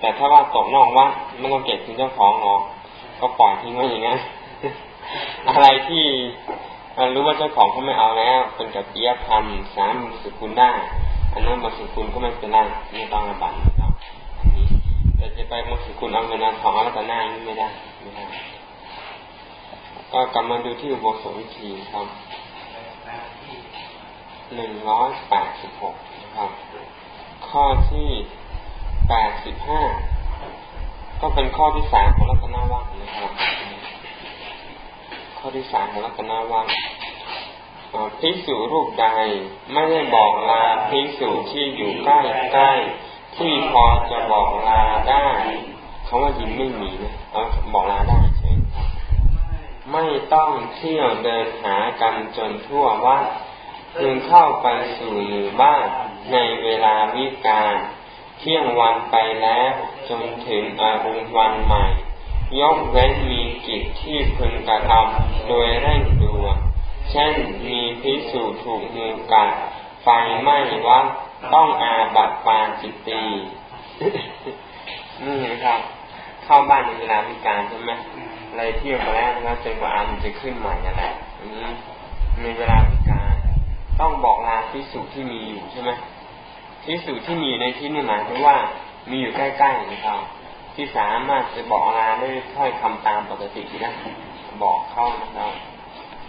แต่ถ้าว่าตกนอกวัดไม่ต้องเก็บทิ้งเจ้าของหรอกก็ปล่อยทิ้งไว้อย่างนั้นอะไรที่รู้ว่าเจ้าของเขาไม่เอาแล้ว เป็นกับปิยพันธ์สามสุกุลได้อันนั้นบสุกุลก็ไม่เป็นไรไม่ต้องระบาดครับอันนี้แต่จะไปบสุกุลเอาเงินทองเอาแต่หน้านี่ไม่ได้ไม่ได้ก็กลับมาดูที่อุโบสถวิธีครับหนึ่งร้อยแปดสิบหกนะครับ ข้อที่ แปดสิบห้าก็เป็นข้อที่สามของรัตนวัตนะครับ ข้อที่สามของรัตนวัตพิสูรูปใดไม่ได้บอกลาพิสูที่อยู่ใกล้ใกล้ที่พอจะบอกลาได้เขาว่ายินไม่มีนะเขาบอกลาได้ใช่ไม่ต้องเที่ยวเดินหากันจนทั่วว่าจึงเข้าไปสู่หมู่บ้านในเวลาวิกาล เที่ยงวันไปแล้วจนถึงอารุณวันใหม่ยกเว้นมีกิจที่พึงกระทำโดยเร่งด่วนเช่นมีพิสูจถูกมือกัดไฟไหม้วัดต้องอาบัตปาจิตตีนี่นะครับ เข้าบ้านในเวลาวิการใช่ไหมอะไรเที่ยวไปแล้วนะจนกว่าอามันจะขึ้นใหม่นั่นแหละนี้ในเวลาวิการ ต้องบอกลาพิสูจที่มีอยู่ใช่ไหม พิสูจที่มีในที่นี้หมายถึงว่ามีอยู่ใกล้ๆนะครับที่สามารถจะบอกลาได้ถ้อยคำตามปกตินะบอกเข้านะครับ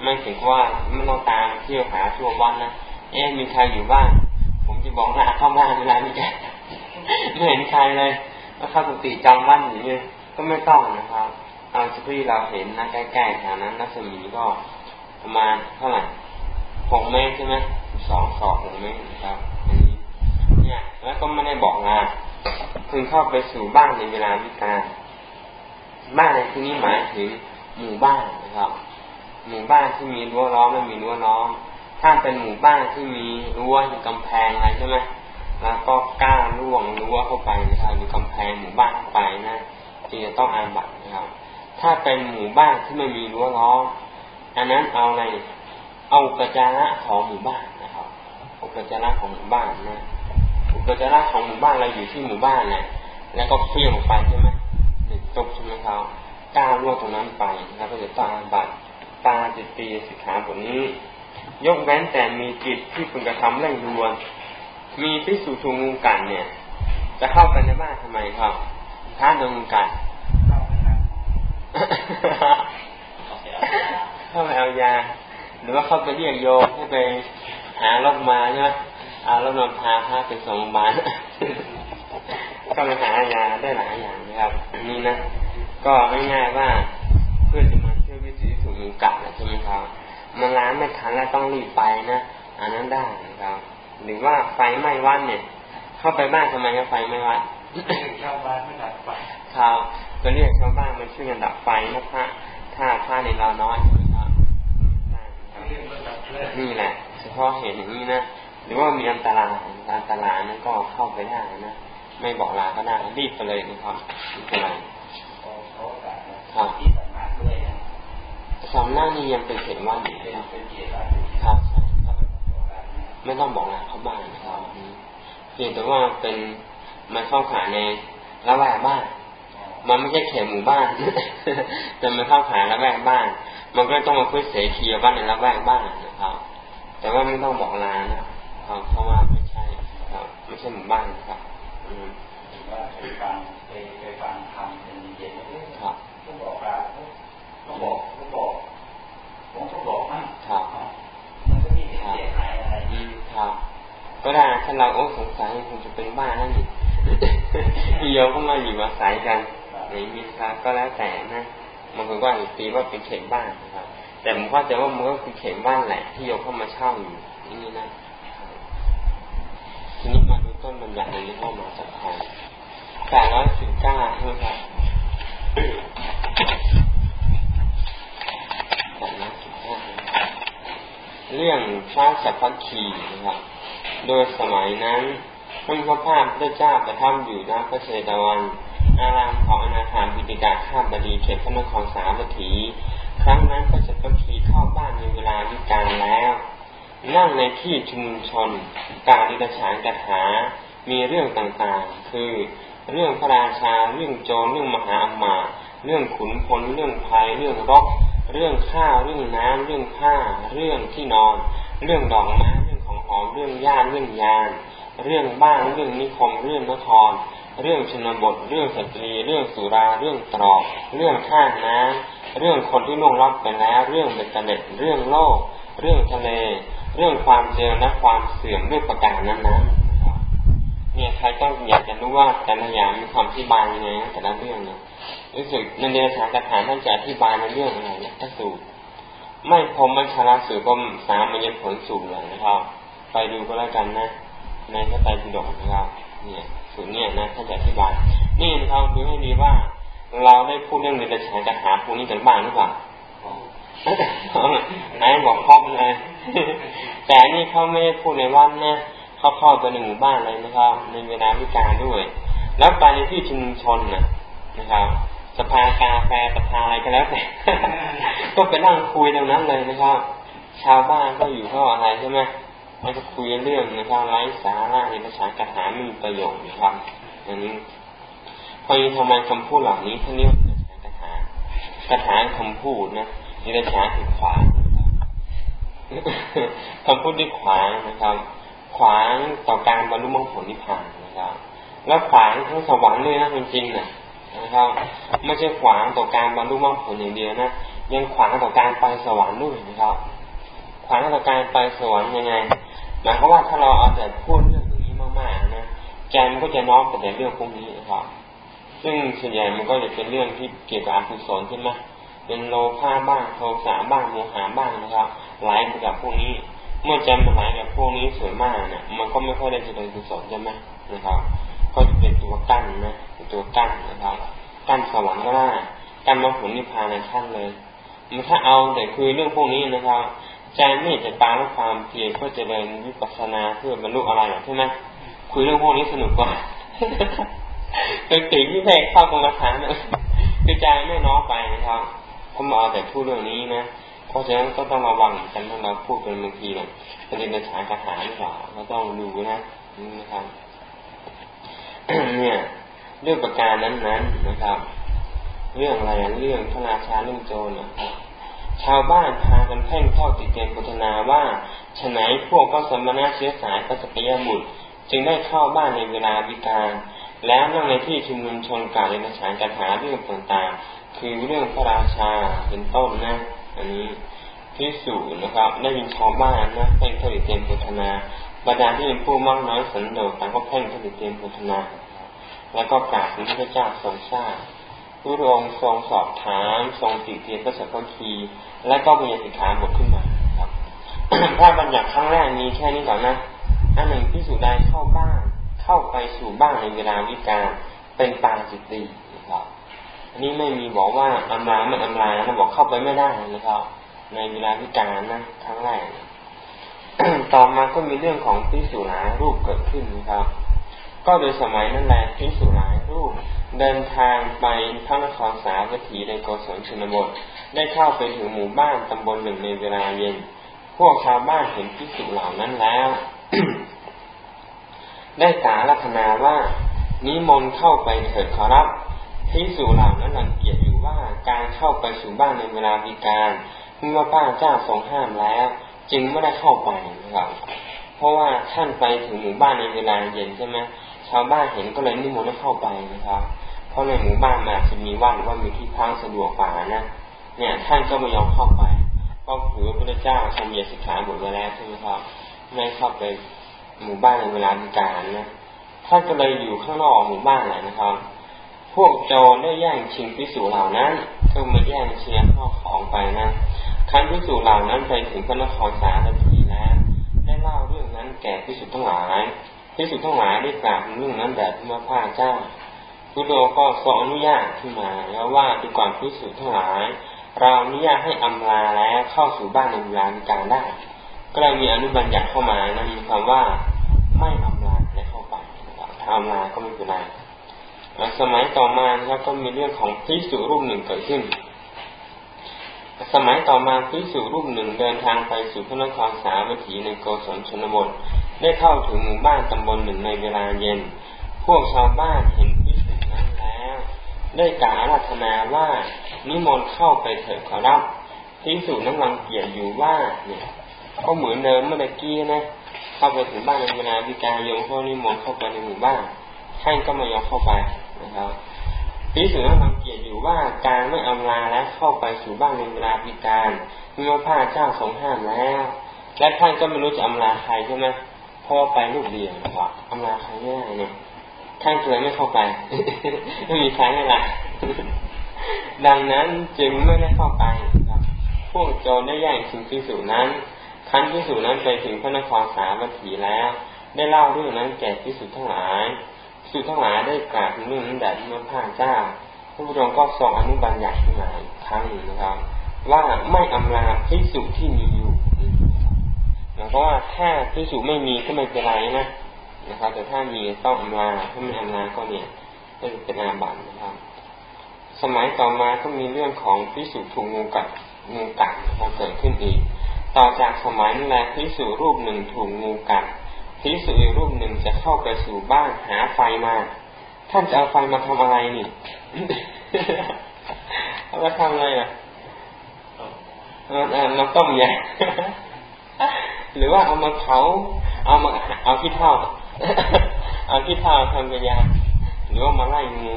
ไม่ถึงว่าไม่ต้องตามเที่ยวหาทั่ววันนะเอ๊มีใครอยู่บ้านผมจะบอกลาเข้าบ้านเวลานี้แกไม่เห็นใครเลยแล้วเข้าสติจองวันอย่างนี้ก็ไม่ต้องนะครับ เอาที่เราเห็นนะใกล้ๆแถวนั้นรัศมีก็ประมาณเท่าไหร่หกเมตรใช่ไหมสองศอกหกเมตรครับ เนี่ยแล้วก็ไม่ได้บอกงานคือเข้าไปสู่บ้านในเวลาวิการบ้านในที่นี้หมายถึงหมู่บ้านนะครับ หมู่บ้านที่มีรั้วล้อมไม่มีรั้วล้อม ถ้าเป็นหมู่บ้านที่มีรั้วมีกำแพงอะไรใช่ไหมแล้วก็ก้าวล่วงรั้วเข้าไปนะครับมีกำแพงหมู่บ้านเข้าไปนะจึงจะต้องอาบัตนะครับ ถ้าเป็นหมู่บ้านที่ไม่มีรั้วล้อมอันนั้นเอาอะไรเอาอุปจาระของหมู่บ้านนะครับอุปจาระของหมู่บ้านนะ อุปจาระของหมู่บ้านเราอยู่ที่หมู่บ้านนะแล้วก็เฟี้ยงไปใช่ไหมหนึ่งตกใช่ไหมครับก้าวล่วงตรงนั้นไป แล้วก็จะต้องอาบัตตาจิตตีสิกขาบทนี้ ยกเว้นแต่มีจิตที่พึงกระทำเร่งด่วน มีพิสูจน์งูกันเนี่ย จะเข้าไปในบ้านทำไมครับท้าโดนงูกัดเข้าไปเอายา หรือว่าเข้าไปเรียกโยมให้ไปหารถมาใช่ไหม เอารถมาพาพาไปส่งบ้านก็ไปหายาได้หลายอย่างนะครับนี่นะก็ง่ายๆว่าเพื่อจะมาเชื่อวิถีสูงมูกัดใช่ไหมครับมันล้างไม่ทันแล้วต้องรีบไปนะอันนั้นได้นะครับ หรือว่าไฟไหม้วัดเนี่ย เข้าไปบ้านทำไมก็ไฟไหม้วัดชาวบ้านไม่ดับไฟครับก็เรียกชาวบ้านมาช่วยกันดับไฟนะพระถ้าพระในเราน้อยนี่แหละเฉพาะเห็นอย่างนี้นะ หรือว่ามีอันตรายอันตรายนั้นก็เข้าไปได้นะไม่บอกลาก็ได้รีบไปเลยนะครับไม่เป็นไรครับสำนักนี่ยังเป็นเขตว่านอยู่ครับไม่ต้องบอกลาเขาบ้านนะครับเพียงแต่ว่าเป็นมันเข้าขายในละแวกบ้าน มันไม่ใช่เขตหมู่บ้าน แต่มันเข้าขายละแวกบ้าน มันก็ต้องมาคุยเสขียบ้านในละแวกบ้านนะครับ แต่ว่าไม่ต้องบอกลานะ ครับเพราะว่าไม่ใช่ครับไม่ใช่หมู่บ้านนะครับอืมว่าไปฟังไปไปฟังทำเป็นเย็นครับก็บอกลาก็บอกก็บอกผมก็บอกมั่งครับมันก็มีเสียหายอะไรอืมครับก็ได้ถ้าเราโอ้สงสัยคงจะเป็นบ้านนั่นนี่พี่โยก็มาอยู่อาศัยกันอย่างนี้ครับก็แล้วแต่นะบางคนก็อาจจะตีว่าเป็นเขตบ้านนะครับ แต่ผมเข้าใจว่ามันก็คือเขตบ้านแหละที่โยเข้ามาเช่าอยู่นี่นะ ทีนี้มาดูต้นบัญญัติในข้อมาจากใครแปดร้อยสิบเก้าใช่ไหมครับแปดร้อยสิบเก้าเรื่องพระสัพพคีนะครับ โดยสมัยนั้นพระพระภาพพระเจ้าประทับอยู่ณพระเชตวัน อารามของอนาถามพิติกาข้ามบดีเขตพระนครสาวัตถี ครั้งนั้นพระจักรคีเข้าบ้านในเวลาวิกาลแล้ว นั่งในที่ชุมชน การดิฉานกถา มีเรื่องต่างๆ คือ เรื่องพระราชา เรื่องโจร เรื่องมหาอมาเรื่องขุนพล เรื่องภัย เรื่องรบ เรื่องข้าว เรื่องน้ำ เรื่องผ้า เรื่องที่นอน เรื่องดอกไม้ เรื่องของหอม เรื่องญาติเรื่องยาน เรื่องบ้านเรื่องนิคม เรื่องนคร เรื่องชนบท เรื่องสตรี เรื่องสุรา เรื่องตรอก เรื่องท่าน้ำเรื่องคนที่ล่วงลับไปแล้ว เรื่องเบ็ดเตล็ดเรื่องโลก เรื่องทะเล เรื่องความเจริญและความเสื่อมด้วยประการนั้นๆเนี่ยใครต้องอยากจะรู้ว่าแต่ละอย่างมีความที่บายยังไงแต่ละเรื่องเนี่ยรู้สึกนันเดียสารกถาท่านจะอธิบายในเรื่องอะไรเนี่ยถ้าสูตรไม่พรมมัชราสูตรก็สามัญผลสูตรเลยนะครับ ไปดูก็แล้วกันนะในพระไตรปิฎกนะครับ เนี่ยสูตรเนี่ยนะท่านจะอธิบายนี่นะครับดูให้ดีว่า เราได้พูดเรื่องเดรัจฉากถาพวกนี้กันบ้างหรือเปล่า ไหนบอกครอบเลยแต่นี่เขาไม่ได้พูดในวันนะเขาเข้าไปในหมู่บ้านเลยนะครับ ในเวลาวิการด้วย แล้วไปในที่ชุมชนนะนะครับ สภากาแฟสภานอะไรก็แล้วแต่ก็ไปนั่งคุยตรงนั้นเลยนะครับ ชาวบ้านก็อยู่เท่าอะไรใช่ไหมมันก็คุยเรื่องนะครับไร้สาระในภาษากระถาไม่มีประโยชน์นะครับอันนี้พอยีทำไมคำพูดเหล่านี้ท่านเรียกว่าภาษากระถากระถาคำพูดนะ นิรชาคือขวางคำพูดที่ขวางนะครับ ขวางต่อการบรรลุมรรคผลนิพพานนะครับ แล้วขวางทั้งสวรรค์ด้วยนะจริงๆนะนะครับไม่ใช่ขวางต่อการบรรลุมรรคผลอย่างเดียวนะยังขวางต่อการไปสวรรค์ด้วยนะครับ ขวางต่อการไปสวรรค์ยังไงหมายความว่าถ้าเราเอาแต่พูดเรื่องอย่างนี้มากๆนะใจมันก็จะน้อมไปแต่เรื่องพวกนี้นะครับ ซึ่งส่วนใหญ่มันก็จะเป็นเรื่องที่เกี่ยวกับอกุศลใช่ไหม เป็นโลภะบ้างโทสะบ้างโมหะบ้างนะครับไหลไปกับพวกนี้ เมื่อใจมันไหลกับพวกนี้ส่วนมากเนี่ยมันก็ไม่ค่อยได้เจริญกุศลใช่ไหมนะครับก็จะเป็นตัวกั้นนะเป็นตัวกั้นนะครับกั้นสวรรค์ก็ได้กั้นมรรคผลนิพพานในท่านเลยมันถ้าเอาแต่คุยเรื่องพวกนี้นะครับใจไม่จะตามความเพียรเพื่อเจริญวิปัสสนาเพื่อบรรลุอะไรใช่ไหมคุยเรื่องพวกนี้สนุกกว่าเป็นสิ่งที่แทกเข้ากรรมฐานนะคือใจไม่น้อไปนะครับ ผมเอาแต่พูดเรื่องนี้นะเพราะฉะนั้นก็ต้องระวังกันถ้าเราพูดเป็นบางทีเนี่ยเป็นเรื่องฉานคาถาหรือเปล่าก็ต้องดูนะนะครับ เนี่ยด้วยประการนั้นๆนะครับ เรื่องอะไรเรื่องพระราชาเรื่องโจรนะครับชาวบ้านพากันเพ่งเข้าติดเกณฑ์พุทนาว่าฉไหนพวกก็สมณะเชื้อสายพระสกยบุตร จึงได้เข้าบ้านในเวลาวิการ แล้วนั่งในที่ชุมนุมชนกล่าวในภาษาการหาเรื่องต่างๆ คือเรื่องพระราชาเป็นต้นนะ อันนี้พิสูจนะครับ ได้ยินชาวบ้านนะเพ่งเข้าติดเกณฑ์พุทนาบรรดาที่เป็นผู้มากน้อยสันโดษต่างก็เพ่งเข้าติดเกณฑ์พุทนา แล้วก็กราบพระเจ้าทรงทราบพระองค์ทรงสอบถามทรงติเตียนพระสัพพคีและก็มีสิกขาบทขึ้นมาครับถ้าบัญญัติครั้งแรกมีแค่นี้ก่อนนะอันหนึ่งพิสูจน์ได้เข้าบ้าน เข้าไปสู่บ้านในเวลาวิกาลเป็นปางจิตตี นะครับอันนี้ไม่มีบอกว่าอำลาไม่อำลานะบอกเข้าไปไม่ได้นะครับ ในเวลาวิกาลนะครั้งแรกต่อมาก็มีเรื่องของพิสูจน์หารูปเกิดขึ้นนะครับ ก็โดยสมัยนั้นแหละพิสุหลายรูปเดินทางไปพระนครสาวัตถีในโกศลชนบท ได้เข้าไปถึงหมู่บ้านตำบลหนึ่งในเวลาเย็น พวกชาวบ้านเห็นพิสุเหล่านั้นแล้ว ได้กาลัคนาว่านิมนต์เข้าไปเถิดขอรับ พิสุเหล่านั้นรังเกียจอยู่ว่าการเข้าไปสู่บ้านในเวลาวิการเมื่อป้าเจ้าทรงห้ามแล้ว จึงไม่ได้เข้าไปนะครับเพราะว่าท่านไปถึงหมู่บ้านในเวลาเย็นใช่ไหมชาวบ้านเห็นก็เลยนิมนต์ให้เข้าไปนะครับ เพราะในหมู่บ้านมาจะมีวัดหรือว่ามีที่พักสะดวกกว่านะเนี่ยท่านก็ไม่ยอมเข้าไปก็ถือพระเจ้าทรงเยสิกขาบทไว้แล้วใช่ไหมครับไม่เข้าไปหมู่บ้านในเวลามีการนะท่านก็เลยอยู่ข้างนอกหมู่บ้านแหละนะครับ วกโจรได้แย่งชิงพิสูจเหล่านั้นก็มาแย่งเชียร์ข้อของไปนะคันพิสูจเหล่านั้นไปถึงพระนครสาวัตถีแล้วได้เล่าเรื่องนั้นแก่พิสูจทั้งหลายพิสุทั้งหลายได้กราบเรื่องนั้นแบบพระพาเจ้าพุทโธก็ทรงอนุญาตขึ้นมาแล้วว่าดีก่อนพิสุทั้งหลาย เราอนุญาตให้อำลาแล้วเข้าสู่บ้านในเวลาการได้ ก็เลยมีอนุบัญญัติเข้ามานะมีความว่าไม่อำลาและเข้าไปถ้าอำลาก็ไม่เป็นไร สมัยต่อมานะครับก็มีเรื่องของพิสุรูปหนึ่งเกิดขึ้น สมัยต่อมาพิสุรูปหนึ่งเดินทางไปสู่พระนครสาวัตถีในโกศลชนบท ได้เข้าถึงหมู่บ้านตำบลหนึ่งในเวลาเย็น พวกชาวบ้านเห็นพิสุนั่นแล้ว ได้กล่าวรัตนาว่านิมนต์เข้าไปเถิดขอรับพิสูจน์นั้นรังเกียจอยู่ว่าเนี่ยก็เหมือนเดิมเมื่อกี้นะเข้าไปถึงบ้านในเวลาวิการโยมเขานิมนต์เข้าไปในหมู่บ้านท่านก็ไม่ยอมเข้าไป นะครับพิสูจน์นั้นรังเกียจอยู่ว่าการไม่อำลาและเข้าไปสู่บ้านในเวลาวิการเมีพระเจ้าทรงห้ามแล้ว และท่านก็ไม่รู้จะอำลาใครใช่ไหมเพราะไปลูกเดียวนะครับอำลาใครไม่ได้เนี่ยท่านเลยไม่เข้าไปไม่มีใครให้ละดังนั้นจึงไม่ได้เข้าไปครับ พวกโจรได้แย่งชิงพิสูจนั้นคันพิสูจนั้นไปถึงพระนครสาวัตถีแล้ว ได้เล่าเรื่องนั้นแก่พิสูจทั้งหลาย สูจทั้งหลายได้กล่าวถึงเรื่องนั้นแด่พระพาเจ้าพระพุทธองค์ก็ทรงอนุบัญญัติขึ้นมาอีกครั้งหนึ่งนะครับ ว่าไม่อำลาพิสูจที่มีอยู่เพราะว่าถ้าพิสูจไม่มีก็ไม่เป็นไรนะนะครับ แต่ถ้ามีต้องอำลาถ้าไม่อำลาก็เนี่ยก็จะเป็นอาบัตินะครับ สมัยต่อมาก็มีเรื่องของพิสูจถูกงูกัดงูกัดเกิดขึ้นอีก ต่อจากสมัยนั้นแหละพิสูจรูปหนึ่งถูกงูกัด พิสูจรูปหนึ่งจะเข้าไปสู่บ้านหาไฟมา ท่านจะเอาไฟมาทำอะไรนี่เอามาทำอะไรอะมาต้มยาหรือว่าเอามาเผาเอามาเอาขี้เท่าเอาขี้เท่าทำกระยาหรือว่ามาไล่งู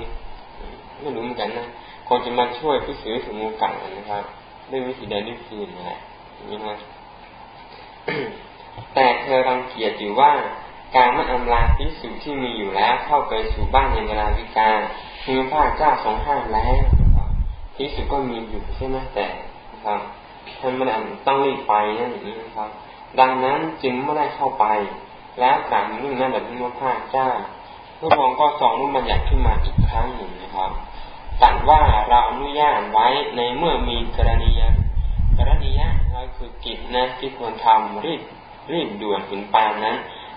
ไม่รู้เหมือนกันนะคนจะมาช่วยพิสูจถึงงูกัดนะครับด้วยวิธีใดด้วยวิธีหนึ่งแหละนี่นะ แต่เธอรังเกียจอยู่ว่าการไม่อำลาพิสูจที่มีอยู่แล้วเข้าไปสู่บ้านในเวลาวิกาคือพระเจ้าทรงห้ามแล้วพิสูจก็มีอยู่ใช่ไหมแต่ครับท่านไม่ได้ต้องรีบไปนั่นอย่างนี้นะครับ ดังนั้นจึงไม่ได้เข้าไป แล้วกลับนึ่งนั่นแบบที่พระเจ้าพระองค์ก็ส่องรูปบัญญัติขึ้นมาอีกครั้งหนึ่งนะครับตัดว่าเราอนุญาตไว้ในเมื่อมีกรณียกรณียก็คือกิจนะที่ควรทำรีบ รีบด่วนถึงปานนั้น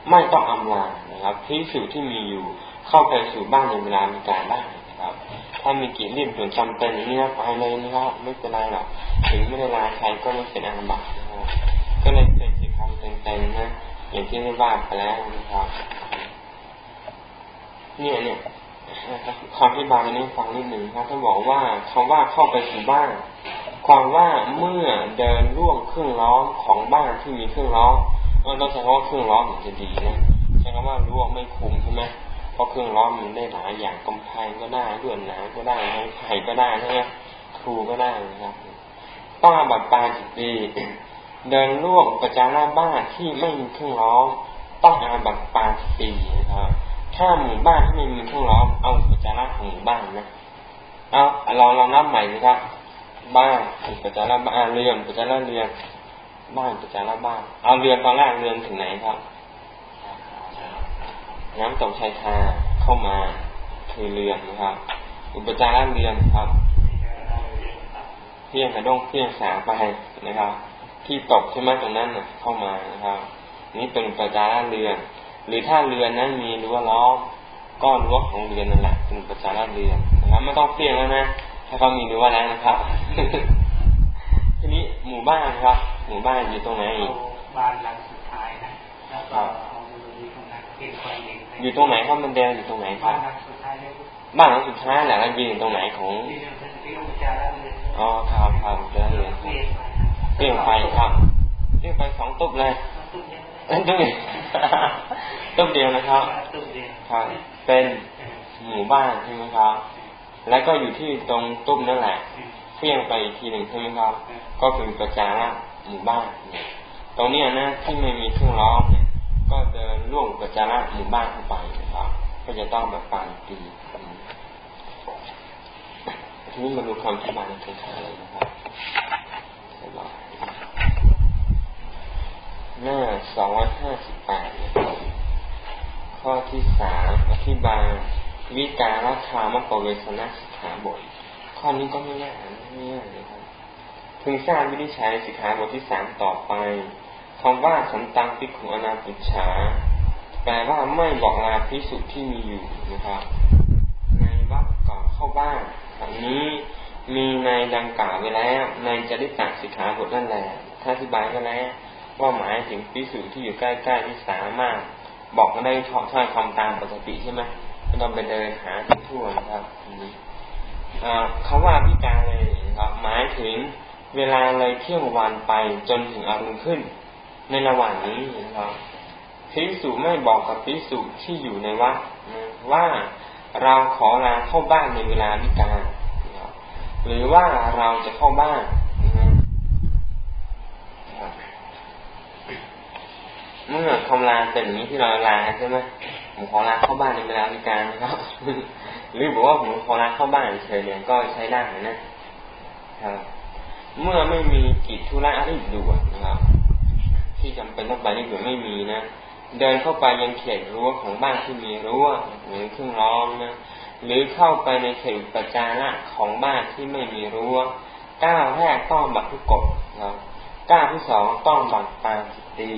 ไม่ต้องอำลานะครับที่สู่ที่มีอยู่เข้าไปสู่บ้านในเวลามีการได้นะครับ ถ้ามีกิจรีบด่วนจำเป็นอย่างนี้ไปเลยนะครับไม่เป็นไรหรอกถึงไม่ได้ลาใครก็ไม่เป็นอาบัตินะครับก็เลยเป็นสิคำเต็มๆนะอย่างที่ได้ว่าไปแล้วนะครับเนี่ยเนี่ยคำอธิบายนี้ฟังนิดหนึ่งครับท่านบอกว่าคำว่าเข้าไปสู่บ้าน ความว่าเมื่อเดินร่วงเครื่องล้อมของบ้านที่มีเครื่องล้อมเราต้องใช้คำว่าเครื่องล้อมถึงจะดีนะใช้คำว่าร่วงไม่คุมใช่ไหมเพราะเครื่องล้อมมันได้หลายอย่างกำแพงก็ได้เลื่อนหนาก็ได้ไม้ไผ่ก็ได้นะฮะครูก็ได้นะครับต้องบัตรปลาจิตดีเดินร่วงประจาราบ้านที่ไม่มีเครื่องล้อมต้องอาบัตรปาจิตดีนะครับถ้าหมู่บ้านที่ไม่มีเครื่องล้อมเอาปัจจาระของหมู่บ้านนะเอาลองลองนับใหม่สิครับ บ้านปัจจาระบ้านเรือนปัจจาระเรือนบ้านปัจจาระบ้านเอาเรือนตอนแรกเรือนถึงไหนครับ น้ำตกชายคาเข้ามาคือเรือนนะครับอุปจาระเรือนครับเพียงกระด้งเพียงสาไปนะครับ ที่ตกใช่ไหมตรงนั้นเข้ามานะครับ นี่เป็นปัจจาระเรือน หรือถ้าเรือนนั้นมีรั้วล้อก็รั้วของเรือนนั่นแหละเป็นประจาระเรือนนะครับไม่ต้องเสี่ยงแล้วนะ ถ้าเขามีรั้วแล้วนะครับ ทีนี้หมู่บ้านครับ หมู่บ้านอยู่ตรงไหนบ้านหลังสุดท้ายนะแล้วก็เอาอยู่ตรงนั้นเป็นคนเองอยู่ตรงไหนครับมันเดินอยู่ตรงไหนครับบ้านหลังสุดท้ายบ้านหลังสุดท้ายแหละยืนตรงไหนของอ๋อครับครับเจอเลยเปลี่ยนไฟครับเปลี่ยนไฟสองตุ๊บเลยตุ๊บเดียวตุ๊บเดียวนะครับครับเป็นหมู่บ้านใช่ไหมครับ แล้วก็อยู่ที่ตรงตุ้มนั่นแหละเพี้ยงไปอีกทีหนึ่งใช่ไหมครับ ก็คือประจาระหมู่บ้านเนี่ยตรงนี้นะที่ไม่มีเครื่องล้อมเนี่ยก็เดินล่วงประจาระหมู่บ้านเข้าไปนะครับ ก็จะต้องแบบปานตีทีนี้มาดูคำอธิบาในท้ายเลยนะครับหน้าสองร้อยห้าสิบแปดข้อที่สามอธิบาย วิการคามปเวสนาสิกขาบท ข้อนี้ก็ไม่ยากไม่ยากเลยครับพึงทราบวิธีใช้สิกขาบทที่สามต่อไปคำว่าสันตังพิขุอนาปิชาแปลว่าไม่บอกลาพิสุที่มีอยู่นะครับ ในวัดก่อนเข้าบ้านอันนี้มีในดังกล่าวไว้แล้ว ในจริตสิกขาบทนั่นแหละถ้าอธิบายก็แล้วว่าหมายถึงพิสูจที่อยู่ใกล้ๆที่สามารถบอกได้ถ้อยคำตามปกติใช่ไหม ต้องไปเดินหาทั่วนะครับนี้คาว่าพิการเลยนะครับหมายถึงเวลาเลยเที่ยงวันไปจนถึงอรุณขึ้น ในระหว่างนี้นะครับพิสุไม่บอกกับพิสุที่อยู่ในวัดว่าเราขอลาเข้าบ้านในเวลาพิการหรือว่าเราจะเข้าบ้านเมื่อคำลาเป็นอย่างนี้ที่เราลาใช่ไหม ผมขอลาเข้าบ้านในเวลาพิการนะครับ หรือบอกว่าผมขอลาเข้าบ้านเฉยเนี่ยก็ใช้ได้นะครับ เมื่อไม่มีกิจธุระอะไรด่วนนะครับ ที่จำเป็นต้องไปนี่ด่วนไม่มีนะเดินเข้าไปยังเขตรั้วของบ้านที่มีรั้วหรือเครื่องล้อมนะหรือเข้าไปในเขตประจาระของบ้านที่ไม่มีรั้วก้าวแรกต้องบัตรทุกกฎนะก้าวที่สองต้องบัตรปาจิตี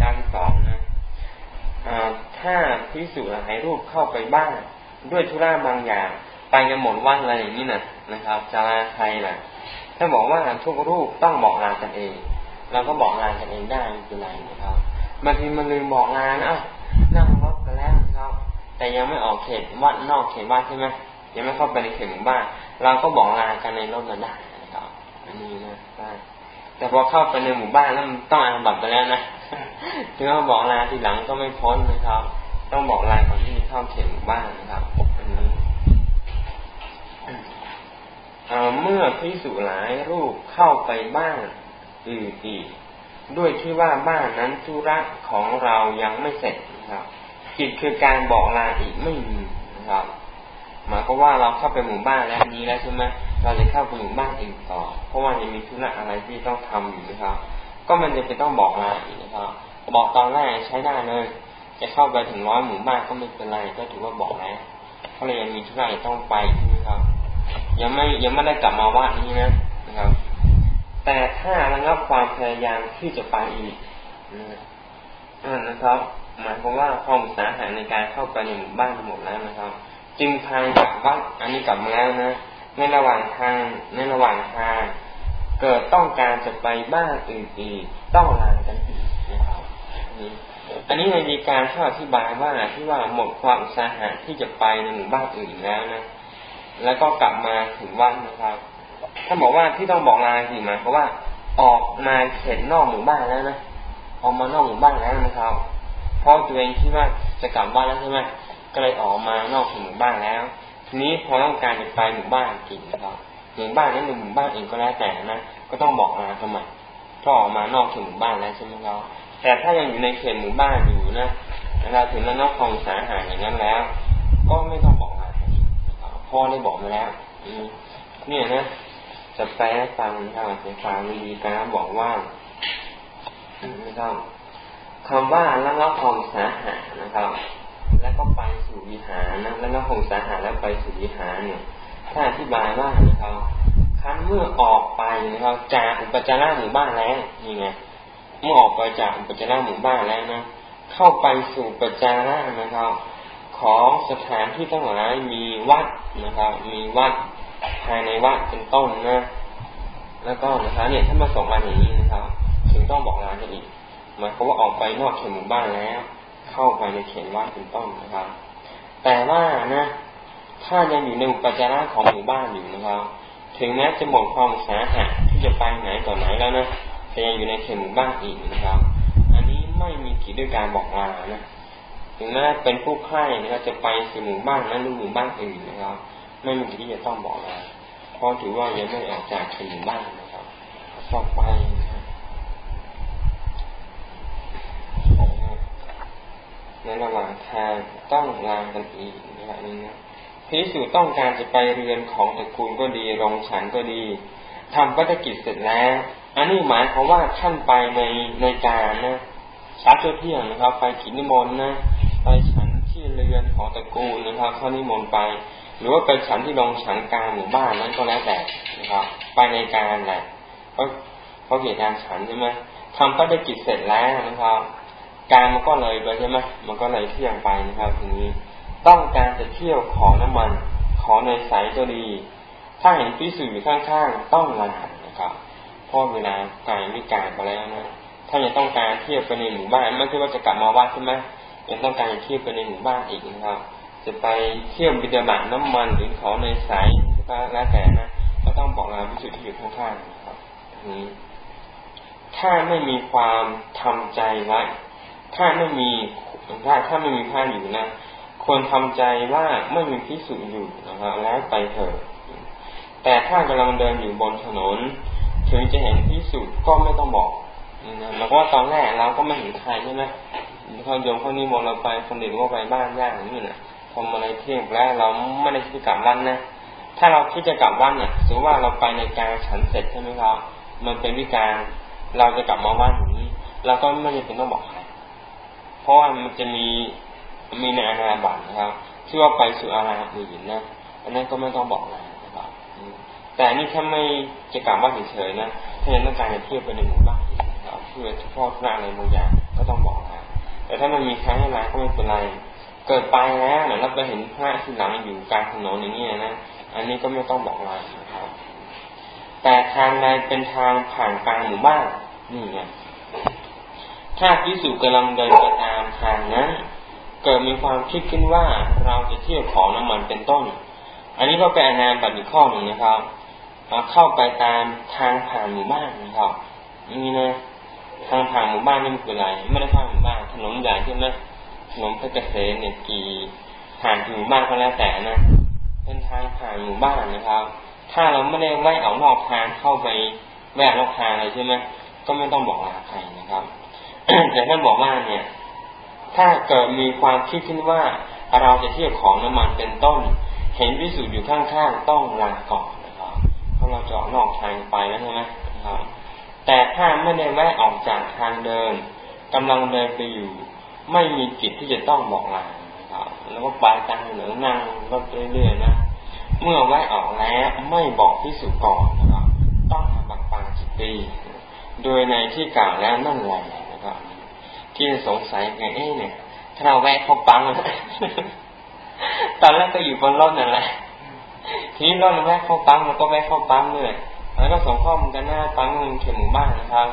ก้าวที่สอง ถ้าพิสูจน์ให้รูปเข้าไปบ้านด้วยธุระบางอย่าง ไปกันหมดว่างอะไรอย่างนี้นะนะครับจะลาใครล่ะถ้าบอกว่าทุกรูปต้องบอกลากันเองเราก็บอกลากันเองได้ไม่เป็นไรนะครับบางทีมันลืมบอกลานะนั่งรถไปแล้วนะครับ แต่ยังไม่ออกเขตวัดนอกเขตบ้านใช่ไหมยังไม่เข้าไปในเขตหมู่บ้าน เราก็บอกลากันในรถนั้นได้นะครับอันนี้นะได้ แต่พอเข้าไปในหมู่บ้านแล้วมันต้องอาบัตไปแล้วนะถึงว่าบอกลาทีหลังก็ไม่พ้นนะครับ ต้องบอกลาก่อนที่เข้าเขตหมู่บ้านนะครับอันนี้เมื่อพิสูจหลายรูปเข้าไปบ้านอื่นอีกด้วยที่ว่าบ้านนั้นธุระของเรายังไม่เสร็จนะครับกิจคือการบอกลาอีกไม่มีนะครับหมายก็ว่าเราเข้าไปหมู่บ้านแล้วนี้แล้วใช่ไหม เราจะเข้าไปหมู่บ้านอื่นต่อ เพราะว่ายังมีธุระอะไรที่ต้องทำอยู่นะครับ ก็มันจะไปต้องบอกลาอีกนะครับ บอกตอนแรกใช้ได้เลยจะเข้าไปถึงร้อยหมู่บ้านก็ไม่เป็นไรก็ถือว่าบอกแล้วเพราะเรายังมีธุระต้องไปนะครับ ยังไม่ยังไม่ได้กลับมาว่านี้นะนะครับ แต่ถ้าระงับความพยายามที่จะไปอีกนะครับ หมายความว่าความสาหาในการเข้าไปในหมู่บ้านหมดแล้วนะครับ จึงทางกลับวัดอันนี้กลับมาแล้วนะ ในระหว่างทางในระหว่างทาง เกิดต้องการจะไปบ้านอื่นอีกต้องลากันอีกนะครับอันนี้ในดีการเขาอธิบายว่าที่ว่าหมดความสาหะที่จะไปในหมู่บ้านอื่นแล้วนะแล้วก็กลับมาถึงวัดนนะครับถ้าบอกว่าที่ต้องบอกลาสิหมาเพราะว่าออกมาเข็นนอกหมู่บ้านแล้วนะออกมานอกหมู่บ้านแล้วนะครับเพราะตัวเองคิดว่าจะกลับบ้านแล้วใช่ไหมก็เลยออกมานอกหมู่บ้านแล้ว ทีนี้พอต้องการจะไปหมู่บ้านจริงนะครับหมู่บ้านนั้นหรือหมู่บ้านเองก็แล้วแต่นะ ก็ต้องบอกลาทำไมก็ออกมานอกเขตหมู่บ้านแล้วใช่ไหมครับแต่ถ้ายังอยู่ในเขตหมู่บ้านอยู่นะเราถึงแล้วนอกคลองสาหารอย่างนั้นแล้ว ก็ไม่ต้องบอกลาพ่อได้บอกมาแล้วเนี่ยนะจะแปลฟังทางเสียฟังมีการบอกว่านะครับคำว่าแล้วก็คงสาหานะครับ แล้วก็ไปสู่วิหารนะแล้วก็คงสาหาแล้วไปสู่วิหารเนี่ยถ้าอธิบายว่านะครับครั้นเมื่อออกไปนะครับจากอุปจาระหมู่บ้านแล้วนี่ไงเมื่อออกไปจากอุปจาระหมู่บ้านแล้วนะเข้าไปสู่อุปจาระนะครับ ของสถานที่ทั้งหลายมีวัดนะครับ มีวัดภายในวัดเป็นต้นนะ แล้วก็นะครับเนี่ยถ้ามาส่งมาอย่างนี้นะครับ ถึงต้องบอกลากันอีกหมายความว่าออกไปนอกเขตหมู่บ้านแล้ว เข้าไปในเขตวัดเป็นต้นนะครับ แต่ว่านะถ้ายังอยู่ในอุปจาระของหมู่บ้านอยู่นะครับ ถึงแม้จะหมดความสาหัสที่จะไปไหนต่อไหนแล้วนะแต่ยังอยู่ในเขตหมู่บ้านอีกนะครับ อันนี้ไม่มีกิจด้วยการบอกลานะถึงแม้เป็นผู้ใคร่นะครับจะไปสู่หมู่บ้านนั้นหรือหมู่บ้านอื่นนะครับ ไม่มีที่จะต้องบอกลาเพราะถือว่ายังไม่ออกจากถิ่นบ้านนะครับต่อไป ในระหว่างทางต้องลางกันอีกนะครับนี่นะพิสูจต้องการจะไปเรือนของตระกูลก็ดีโรงฉันก็ดีทำวัตกิจเสร็จแล้ว อันนี้หมายความว่าท่านไปในในการนะชักเที่ยงนะครับ ไปกินนิมนต์นะ ไปฉันที่เรือนของตระกูลนะครับเข้านิมนต์ไป หรือว่าไปฉันที่ลงฉันกลางหมู่บ้านนั้นก็แล้วแต่นะครับ ไปในการแหละเพราะเพราะเหตุการฉันใช่ไหมทำก็ได้กิจเสร็จแล้วนะครับ การมันก็เลยไปใช่ไหมมันก็เลยเที่ยงไปนะครับทีนี้ต้องการจะเที่ยวขอน้ำมัน ขอในสายก็ดี ถ้าเห็นพิสูจน์ข้างๆต้องลานนะครับเพราะเวลาการวิการไปแล้วนะถ้ายังต้องการเที่ยวไปในหมู่บ้านไม่ใช่ว่าจะกลับมาวัดใช่ไหมยังต้องการเที่ยวไปในหมู่บ้านอีกนะครับ จะไปเที่ยวบิดาบาตน้ำมันหรือขอในสายก็แล้วแต่นะก็ต้องบอกลาพิสุทธิ์ที่อยู่ข้างๆนะครับนี้ถ้าไม่มีความทำใจไว้ ถ้าไม่มีถ้าถ้าไม่มีผ้าอยู่นะควรทำใจว่าไม่มีพิสุอยู่นะครับแล้วไปเถอะแต่ถ้ากำลังเดินอยู่บนถนน ถึงจะเห็นพิสุก็ไม่ต้องบอกนะแล้วก็ตอนแรกเราก็ไม่เห็นใครใช่ไหมเขาโยมเขานี่มนเราไปคนเดียวก็ไปบ้านญาติอย่างนี้นะทำอะไรเที่ยงแล้วเราไม่ได้คิดกลับวันนะถ้าเราคิดจะกลับวันเนี่ยสมมติว่าเราไปในการฉันเสร็จใช่ไหมครับ มันเป็นวิการเราจะกลับมาว่านอย่างนี้เราก็ไม่จำเป็นต้องบอกใคร ราะว่ามันจะมีมีในอาณาบัตนะครับที่ว่าไปสู่อาณาอื่นนะอันนั้นก็ไม่ต้องบอกอะไรนะครับแต่นี่ถ้าไม่จะกลับว่าเฉยๆนะถ้ายังต้องการจะเที่ยวไปในหมู่บ้านนะครับเพื่อทุกข้อทุกอะไรบางอย่างก็ต้องบอกนะแต่ถ้ามันมีใครให้มาก็ไม่เป็นไร เกิดไปแล้วเนี่ยเราไปเห็นพระที่หลังอยู่กลางถนนอย่างนี้นะอันนี้ก็ไม่ต้องบอกอะไรนะครับแต่ทางใดเป็นทางผ่านกลางหมู่บ้านนี่ไง ถ้าพิสูจกำลังเดินไปตามทางนั้นเกิดมีความคิดขึ้นว่าเราจะเที่ยวของน้ำมันเป็นต้น อันนี้ก็เป็นอนามบัตรอีกข้อหนึ่งนะครับเข้าไปตามทางผ่านหมู่บ้านนะครับนี่นะทางผ่านหมู่บ้านนี่มันคืออะไรไม่ได้ผ่านหมู่บ้านถนนใหญ่ใช่ไหมถนนเพชรเกษมเนี่ยกี่ผ่านถึงหมู่บ้านก็แล้วแต่นะเป็นทางผ่านหมู่บ้านนะครับ ถ้าเราไม่ได้แวะออกนอกทางเข้าไปแวะนอกทางเลยใช่ไหมก็ไม่ต้องบอกลาใครนะครับ แต่ท่านบอกว่าเนี่ย ถ้าเกิดมีความคิดขึ้นว่าเราจะเที่ยวของน้ำมันเป็นต้น เห็นพิสูจน์อยู่ข้างๆต้องลาก่อนนะครับเพราะเราจะออกนอกทางไปแล้วใช่ไหมนะครับแต่ถ้าไม่ได้แวะออกจากทางเดินกำลังเดินไปอยู่ ไม่มีกิจที่จะต้องบอกลาครับแล้วก็ไปตามหรือนั่งรถเรื่อยๆนะเมื่อแวะออกแล้วไม่บอกพิสูจก่อนนะครับต้องทำบังปาจิตตีโดยในที่กล่าวแล้วนั่นแหละ ที่สงสัยไงเอ๊ะเนี่ยถ้าเราแวะเข้าปังตอนแรกก็อยู่บนรถนั่นแหละทีนี้รถแวะเข้าปังมันก็แวะเข้าปังเลยแล้วก็ส่งข้อมูลกันหน้าปั๊มเงเข็มหมู่บ้านนะครับ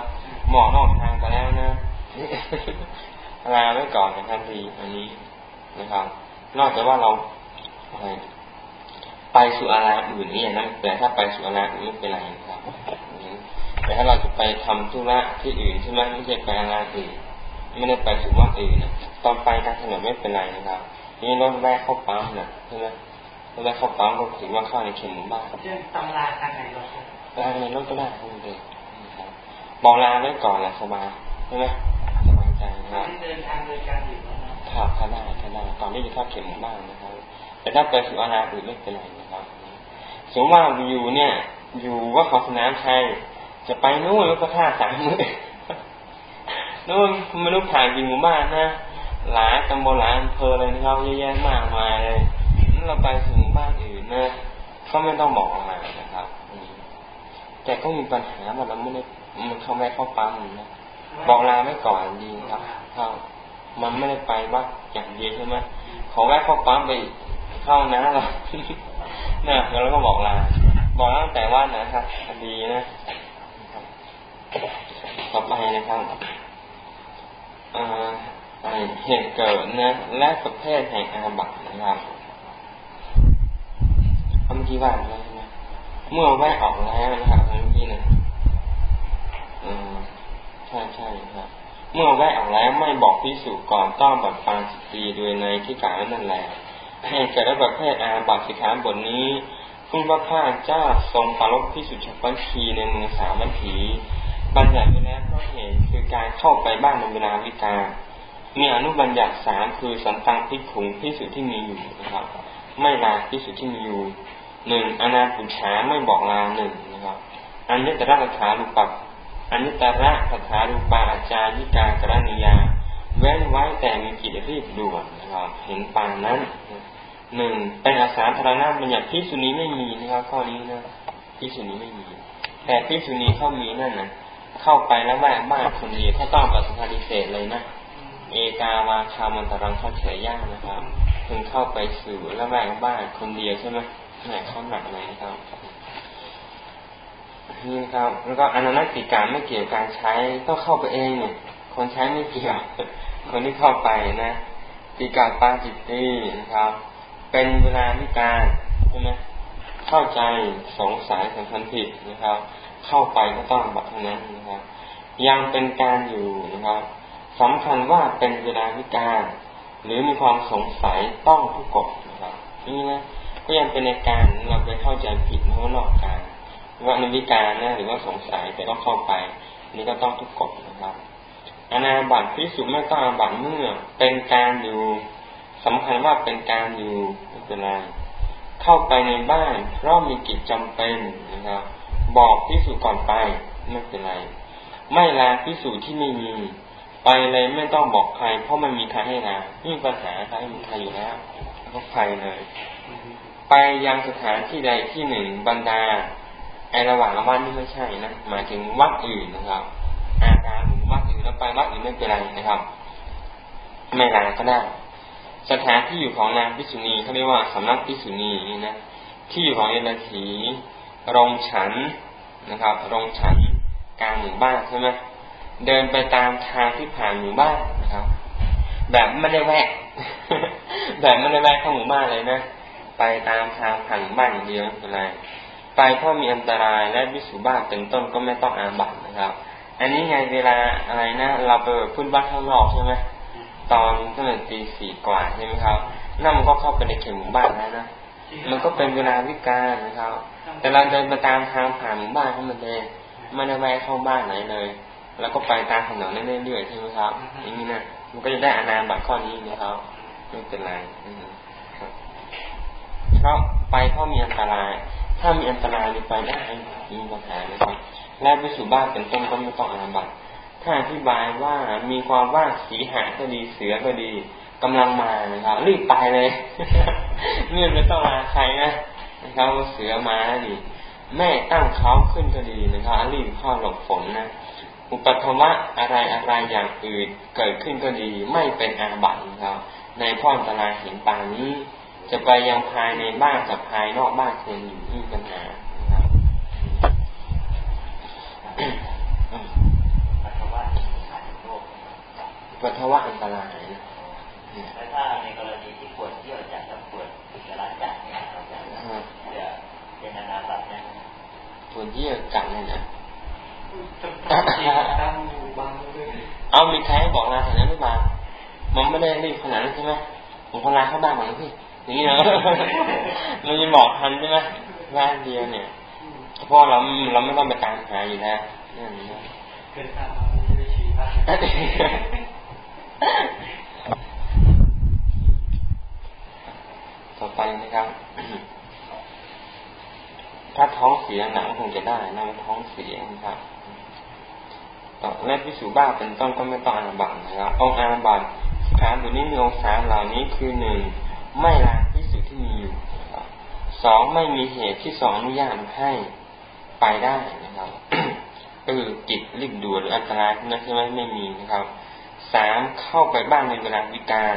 หมอนอกทางกันแล้วนะลาไว้ก่อนในทันทีอันนี้นะครับ นอกจากว่าเราไปสู่อาราอื่นนี่นะแต่ถ้าไปสู่อาราอื่นไม่เป็นไรนะครับแต่ถ้าเราจะไปทำธุระที่อื่นใช่ไหมไม่ใช่ไปอาราอื่น ไม่ได้ไปสู่ว่าอื่นนะตอนไปการถนนไม่เป็นไรนะครับนี่รถแวะเข้าปั๊มนะใช่ไหมรถแวะเข้าปั๊มก็ถือว่าเข้าในเขตหมู่บ้านตำราทางไหนรถลาในรถก็ได้คุณเด็กบอกลาไว้ก่อนแหละสบายใช่ไหมสบายใจนะครับเดินทางโดยการอยู่ครับถ้าได้ถ้าได้ตอนนี้จะเข้าเข็มบ้างนะครับ แต่ถ้าไปสู่อาณาอื่นไม่เป็นไรนะครับสมมติว่าอยู่เนี่ย อยู่ว่าเขาสนามชัยจะไปนู่นแล้วก็ท่าสามมือ นู่นไม่รู้ผ่านกี่หมู่บ้านนะหลายตำบลหลายอำเภอเลยนะครับเยอะแยะมากมายเลยนั่นเราไปสู่หมู่บ้านอื่นนะก็ไม่ต้องบอกมานะครับแต่ก็มีปัญหามันเราไม่ได้มันเข้าแม่เข้าปั๊มนะบอกลาไม่ก่อนดีครับเข้ามันไม่ได้ไปว่าอย่างเดียวใช่ไหมขอแวะเข้าปั๊มไปเข้านะเราเนี่ยแล้วก็บอกลาบอกตั้งแต่ว่านะครับดีนะต่อไปนะครับ เหตุเกิดนะและประเภทแห่งอาบัตนะครับเมื่อกี้ว่าอะไรนะเมื่อแวะออกแล้วนะครับเมื่อกี้นะอืมใช่ใช่ครับ เมื่อแวะออกแล้วไม่บอกพิสูจก่อนต้องบัตรปางสิตีโดยในที่กล่าวนั่นแหละให้เกิดประเภทอาบัตสิขาบทนี้พุ่งพระพาเจ้าทรงปารบพิสุทธิปัญชีในเมืองสามวันถีบัญญัติไปแล้วเพราะเหตุคือการ เข้าไปบ้านในเวลาวิกา มีอนุบัญญัติสามคือสันตังพิขุงพิสุที่มีอยู่นะครับ ไม่ลาพิสุที่มีอยู่หนึ่งอนาปุชาไม่บอกลาหนึ่งนะครับอันนี้ตระคาถาลูปัอันนิตระคาถาลูปาอาจาริกากรณียา เว้นไว้แต่มีกิจรีบด่วนนะครับเห็นปางนั้นหนึ่งเป็นอาสาธารณะบัญญัติพิสุนีไม่มีนะครับข้อนี้นะพิสุนีไม่มี แต่พิสุนีเขามีนั่นนะ เข้าไปแล้วแวะบ้านคนเดียวถ้าต้องปฏิบัติเศษเลยนะเอกาวาคามันตรังเข้าเฉยยากนะครับถึงเข้าไปสู่แล้วแวะบ้านคนเดียวใช่ไหมไหนเขาหนักเลยครับนี่ครับแล้วก็อนันติการไม่เกี่ยวกับการใช้ก็เข้าไปเองเนี่ยคนใช้ไม่เกี่ยวคนที่เข้าไปนะตีการปาจิตตีนะครับ เป็นเวลาวิการใช่ไหมเข้าใจสงสัยสำคัญผิดนะครับ เข้าไปก็ต้องบัตรนั้นนะครับ ยังเป็นการอยู่นะครับสำคัญว่าเป็นเวลาวิการ หรือมีความสงสัยต้องทุกกฎนะครับนี่นะก็ยังเป็นในการเราไปเข้าใจผิดเพราะว่านอกการว่าในวิการนะหรือว่าสงสัยแต่ก็เข้าไป นี่ก็ต้องทุกกฎนะครับอนาบัตพิสุไม่ต้องอาบัตเมื่อเป็นการอยู่สำคัญว่าเป็นการอยู่ไม่เป็นไรเข้าไปในบ้านเพราะมีกิจจำเป็นนะครับ บอกพิสูจก่อนไปไม่เป็นไร ไม่ลาพิสูจที่ไม่มีไปเลยไม่ต้องบอกใคร เพราะมันมีใครให้ลามีปัญหาใครมีใครอยู่แล้วก็ไปเลย ไปยังสถานที่ใดที่หนึ่งบรรดาไอระหว่างวันนี่ไม่ใช่นะหมายถึงวัดอื่นนะครับ อาการหรือวัดอื่นแล้วไปวัดอื่นไม่เป็นไรนะครับ ไม่ลาก็ได้สถานที่อยู่ของนางพิษุณีเขาเรียกว่าสำนักพิษุณีนี่นะที่อยู่ของเอลถี โรงฉันนะครับโรงฉันกลางหมู่บ้านใช่ไหมเดินไปตามทางที่ผ่านหมู่บ้านนะครับ แบบไม่ได้แวะ แบบไม่ได้แวะเข้าหมู่บ้านเลยนะไปตามทางผ่านหมู่บ้านอย่างเดียวอะไรไปเพราะมีอันตรายและวิสุบ้านเป็นต้นก็ไม่ต้องอาบัตนะครับ อันนี้ไงเวลาอะไรนะเราไปพื้นบ้านข้างนอกใช่ไหมตอนตั้งแต่ตีสี่กว่าใช่ไหมครับนั่นมันก็เข้าไปในเขตหมู่บ้านแล้วนะ มันก็เป็นเวลาวิกาลนะครับ แต่เราเดินมาตามทางผ่านหมู่บ้านทั้งหมดเลยไม่ได้แวะเข้าบ้านไหนเลย แล้วก็ไปตามถนนเรื่อยๆใช่ไหมครับอย่างนี้นะมันก็จะได้อนาบัตข้อนี้นะครับไม่เป็นไรเพราะไปเพราะมีอันตราย ถ้ามีอันตรายไปได้มีปัญหานะครับ และไปสู่บ้านเป็นต้นก็ไม่ต้องอาบัตถ้าอธิบายว่ามีความว่าสีหาก็ดีเสือก็ดี กำลังมานะครับรีบไปเลยเมื่อไม่ต้องมาใครนะนะครับเสือมาดีแม่ตั้งเขาขึ้นก็ดีนะครับรีบเข้าหลบฝนนะอุปธรรมะอะไรอะไรอย่างอื่นเกิดขึ้นก็ดีไม่เป็นอาบัตินะครับ ในพ่ออันตรายเห็นปางนี้ จะไปยังภายในบ้านกับภายนอกบ้านควรอยู่ที่ปัญหานะครับปัทวะอันตรายนะ แล้วถ้าในกรณีที่ปวดเที่ยวจัดกับปวดกระจัดเนี่ยเราจะจะเป็นอนาบัตนะปวดเยี่ยวจัดเลยนะเอามีใครบอกลาขนาดนั้นหรือเปล่ามันไม่ได้รีบขนาดนั้นใช่ไหมผมคนลาเข้าบ้านมาแล้วพี่อย่างนี้นะมันจะบอกทันใช่ไหมบ้านเดียวเนี่ยเพราะเราเราไม่ต้องไปตามหาอยู่แล้วนี่นะเกินตามมาไม่ได้ชี้บ้าน ต่อไปนะครับถ้าท้องเสียหนังคงจะได้นะท้องเสียนะครับต่อและพิสูบ้าเป็นต้นก็ไม่ต้องอาบัตนะครับองอาบัตสามตัวนี้มีองศาเหล่านี้คือหนึ่งไม่ละพิสูที่มีอยู่สองไม่มีเหตุที่สองอนุญาตให้ไปได้นะครับคือกิจรีบด่วนหรืออันตรายนะใช่ไหมไม่มีนะครับสามเข้าไปบ้านในเวลาวิการ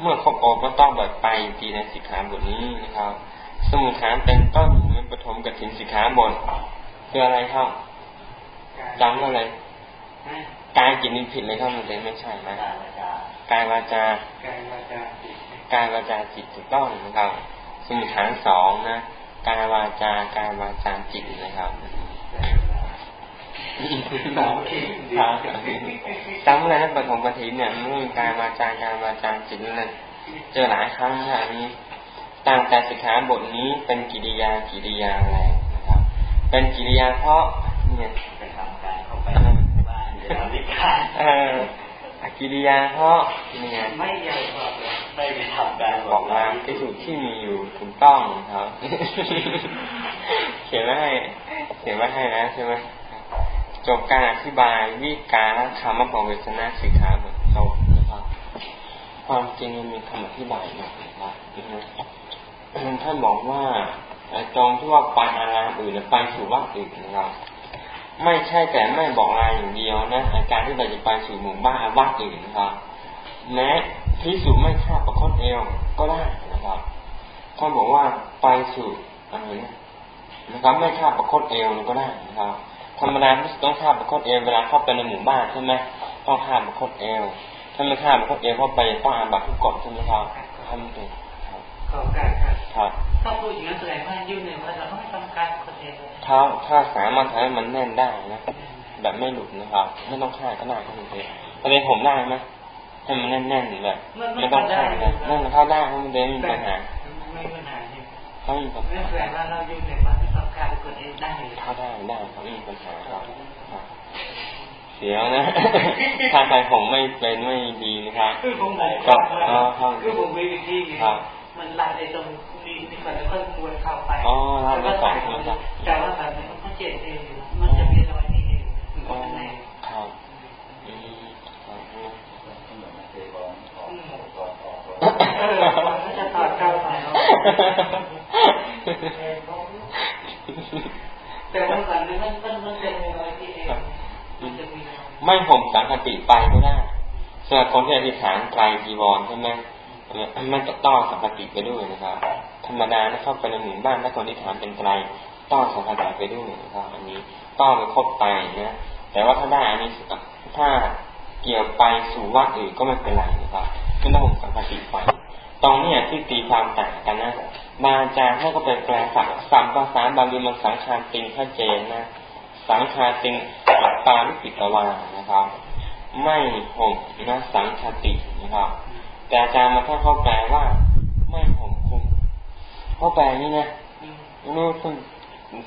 เมื่อครบโอก็ต้องแบบไปตีในสิกขาบทนี้นะครับ สมุทฐานเป็นต้นเหมือนปฐมกับถินสิกขาบทคืออะไรครับจำว่าอะไรกายจิตนิผิดเลยครับมันเลยไม่ใช่นะกายวาจากายวาจาจิตกายวาจาจิตถูกต้องนะครับสมุทฐานสองนะกายวาจากายวาจาจิตนะครับสองที จำเลยนะปฐมปฐิเนี่ยมื่อการมาจาการมาจาจิตเลยเจอหลายครั้งนะอันนี้ตั้งแต่สิกขาบทนี้เป็นกิริยากิริยาอะไรนะครับ เป็นกิริยาเพราะเนี่ยไปทำการเข้าไปบ้านเดี๋ยววิการเออกิริยาเพราะเนี่ยไม่ใหญ่กว่าไม่ไปทำการบอกว่าที่สุดที่มีอยู่ถูกต้องครับเขียนไว้ให้เขียนไว้ให้นะใช่ไหม จบการอธิบายวิการธรรมปเวชนะสิกขาบทจบนะครับความจริงมันมีคำอธิบายนะครับท่านบอกว่าจองที่ว่าไปอารามอื่นไปสู่วัดอื่นนะครับไม่ใช่แต่ไม่บอกลายอย่างเดียวนะการที่เราจะไปสู่หมู่บ้านวัดอื่นนะครับแม้พิสูจไม่ทราบประคตเอวก็ได้นะครับท่านบอกว่าไปสู่อะไรนะนะครับ ไม่ทราบประคตเอวก็ได้นะครับ ธรรมดาต้องข้ามประคตเอวเวลาเข้าไปในหมู่บ้านใช่ไหมต้องข้ามประคตเอวถ้าไม่ข้ามประคตเอวเข้าไปต้องอาบัตทุกกฎใช่ไหมครับทำเป็นก็ขอบการครับครับถ้าพูดอย่างนั้นแสดงว่ายุ่งในวัดเราต้องทำการกษตรถ้าถ้าสามารถทำให้มันแน่นได้นะแบบไม่หลุดนะครับไม่ต้องฆ่าก็ได้ครับคุณเจประเด็นผมได้ไหมให้มันแน่นๆแบบไม่ต้องฆ่านะนั่นเข้าได้เพราะมันเดินไม่มีปัญหาไม่มีปัญหา เขามีปัญหาแสดงว่าเรายุ่งในวัดทำการกษตรได้เข้าได้ได้เขาไม่มีปัญหาครับเสียวนะถ้าใครผมไม่เป็นไม่ดีนะครับคือผมไหนก็คือผมมีวิธีมันหลัดในตรงนี้นี่ก่อนแล้วก็มวนเข้าไปแล้วก็ใส่แต่ว่าแบบนี้มันก็เจ็บเองมันจะมีรอยนี่เองในครับจะถอดเข้าไป แต่ว่าแบบนี้มันมันมันจะมีรอยที่เองไม่ผมสังคติไปก็ได้สำหรับคนที่อธิษฐานไกลจีวรใช่ไหมมันจะต้อสังคติไปด้วยนะครับ ธรรมดานะเข้าไปในหมู่บ้านถ้าคนที่ถามเป็นไกลต้อสังคติไปด้วยนะครับ อันนี้ต้อไปครบไปนะแต่ว่าถ้าได้อันนี้ถ้าเกี่ยวไปสู่วัดอื่นก็ไม่เป็นไรนะครับไม่ต้องสังคติไปตรงนี้ที่ตีความต่างกันนะ บาอาจารย์ท่านก็เป็นแปลสักสัมภาษาบาลีมันสังขารติงชัดเจนนะสังขารติงปาลุปิตวานะครับ ไม่ห่มนะสังคตินะครับ แต่อาจารย์มาท่านเขาแปลว่า ไม่ห่มคุมเขาแปลนี่นะรู้คุณ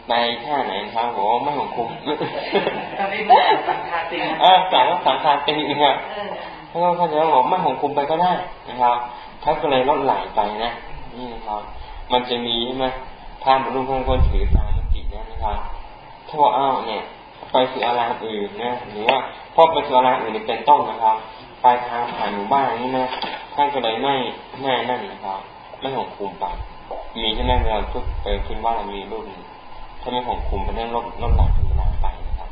ไปแค่ไหนครับผมไม่ห่มคุมตอนนี้สังคาติงอ่าสังสังคาติงครับเขาเขาจะบอกไม่ห่มคุมไปก็ได้นะครับเขาก็เลยลดไหลไปนะนี่นะครับ มันจะมีใช่ไหมถ้าบรรลุคนคนถือตามมตินะครับถ้าว่าอ้าวเนี่ย ไปสู่อารามอื่นนะหรือว่าพ่อไปสู่อารามอื่นเป็นต้นนะครับไปทางผ่านหมู่บ้านนี่นะท่านก็เลยไม่แน่นั่นนะครับไม่ห่มคุมไปมีใช่ไหมเวลาทุกไปคิดว่าเรามีรูปถ้าไม่ห่มคุมเป็นเรื่องลดลดหลั่นธรรมดาไปนะครับ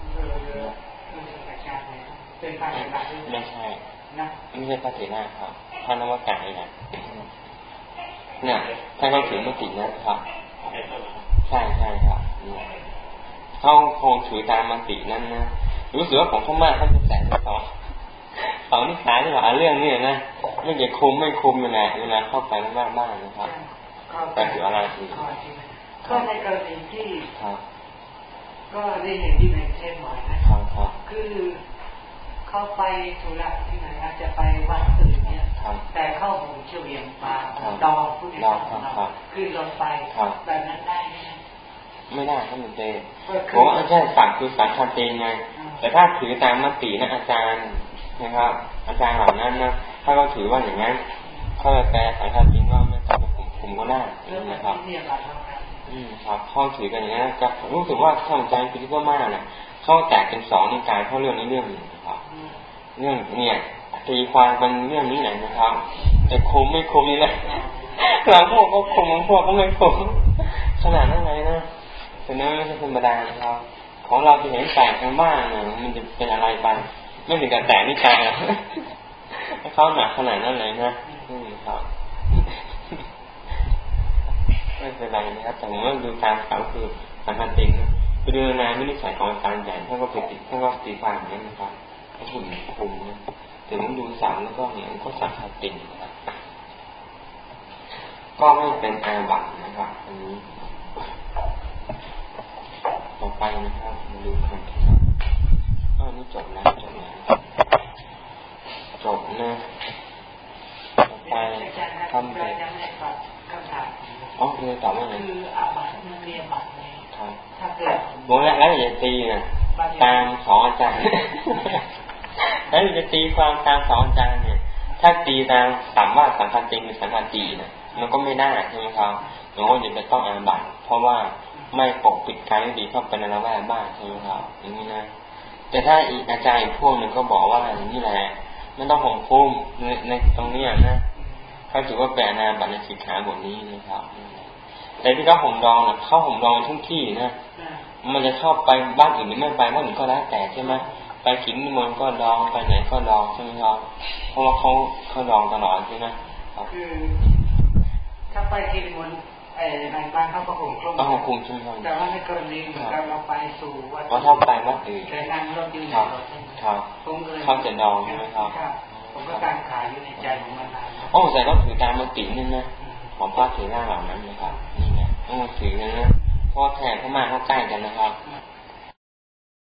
ไม่ใช่ไม่ใช่พระเถระครับท่านนวกายนะ เนี่ยท่านก็ถือมตินะครับ ใช่ใช่ครับเขาคงถือตามมตินั้นนะรู้สึกว่าของเขามากเขาจะแสงสองสองนิสัยที่ว่าเรื่องนี้นะไม่จะคุมไม่คุมยังไงเวลาเข้าไปมากบ้างนะครับแต่ถืออะไรคือก็ในกรณีที่ก็ได้เห็นที่ในเทศบ่อยนะคือเข้าไปธุระที่ไหนอาจจะไปวัดอื่นเนี่ย แต่เข้าหูเฉียงปาดองผู้ดีคือรถไฟแบบนั้นได้ไหมไม่ได้ท่านเจผมว่าใช่สั่งคือสังฆเตไงแต่ถ้าถือตามมตินะอาจารย์นะครับ อาจารย์เหล่านั้นนะถ้าเขาถือว่าอย่างนั้นเขาจะแปลสังฆจริงว่าไม่ต้องผมคุมก็ได้นะครับอืมครับข้อถือกันอย่างนี้จะรู้สึกว่าท่านอาจารย์คิดว่ามากนะเข้าแตกเป็นสองในการเข้าเรื่องนี้เรื่องหนึ่งนะครับ เรื่องเนี่ย ตีความเป็นเรื่องนี้หน่อยนะครับ แต่คุมไม่คุมนี่แหละเราพวกก็คุมพวกก็ไม่คุมขนาดนั้นเลยนะแต่นั้นไม่ใช่ธรรมดาครับของเราที่เห็นแตกทางบ้านนี่ยมันจะเป็นอะไรไปไม่ถึงกับแตกนี่ใจนะเขาหนักขนาดนั้นเลยนะนี่ครับไม่เป็นไรนะครับแต่ผมว่าดูตามเขาคือสำคัญจริงนะไปดูนาไม่ได้ใส่ของอาจารย์ใหญ่ท่านก็ไปติดท่านก็ตีความอย่างนี้นะครับหุ่นคุมนะ ถึงดูสามแล้วก็เนี่ยก็สังขติงนะครับก็ไม่เป็นอาบัตนะครับอันนี้ ต่อไปนะครับมาดูคำที่ก็นี่จบแล้วจบแล้วจบนะต่อไปคำเด็ดอ๋อคือตอบว่าไงคืออาบัตมันเรียบัตเลยครับถ้าเกิดบอกแล้วแล้วจะตีนะตามสองอาจารย์ แล้วจะตีความตามสองอาจารย์เนี่ยถ้าตีตามสามว่าสังฆติงหรือสังฆตีนะมันก็ไม่ได้ใช่ไหมครับมันก็จะต้องอาบัตเพราะว่าไม่ปกปิดการไม่ดีเข้าไปในละแวกบ้านใช่ไหมครับอย่างนี้นะแต่ถ้าอีกอาจารย์พวกหนึ่งก็บอกว่าอย่างนี้แหละไม่ต้องห่มคุ้มในในตรงนี้นะเขาถือว่าแปลนาบัตรในสิกขาบทนี้นะครับแต่ที่เขาห่มรองนะเขาห่มรองทุกที่นะมันจะเข้าไปบ้านอื่นหรือไม่ไปบ้านอื่นก็แล้วแต่ใช่ไหม ไปขินมนก็ดองไปไหนก็ดองใช่ไหมครับเพราะว่าเขาเขาดองตลอดใช่ไหมคือถ้าไปกินมนไอ้ในบ้านเขาก็ห่มคลุมห่มคลุมใช่ไหมครับแต่ว่าในกรณีเหมือนกับเราไปสู่วัดเขาชอบไปวัดอื่นแต่นั่งรถยืนครับผมเลยเขาจะดองใช่ไหมครับผมก็การขายอยู่ในใจของมันนานโอ้แต่ก็ถือตามมตินี่นะของพระเถระเหล่านั้นนะครับนี่ไงต้องถือนะพอแถบเข้ามาเข้าใกล้กันนะครับ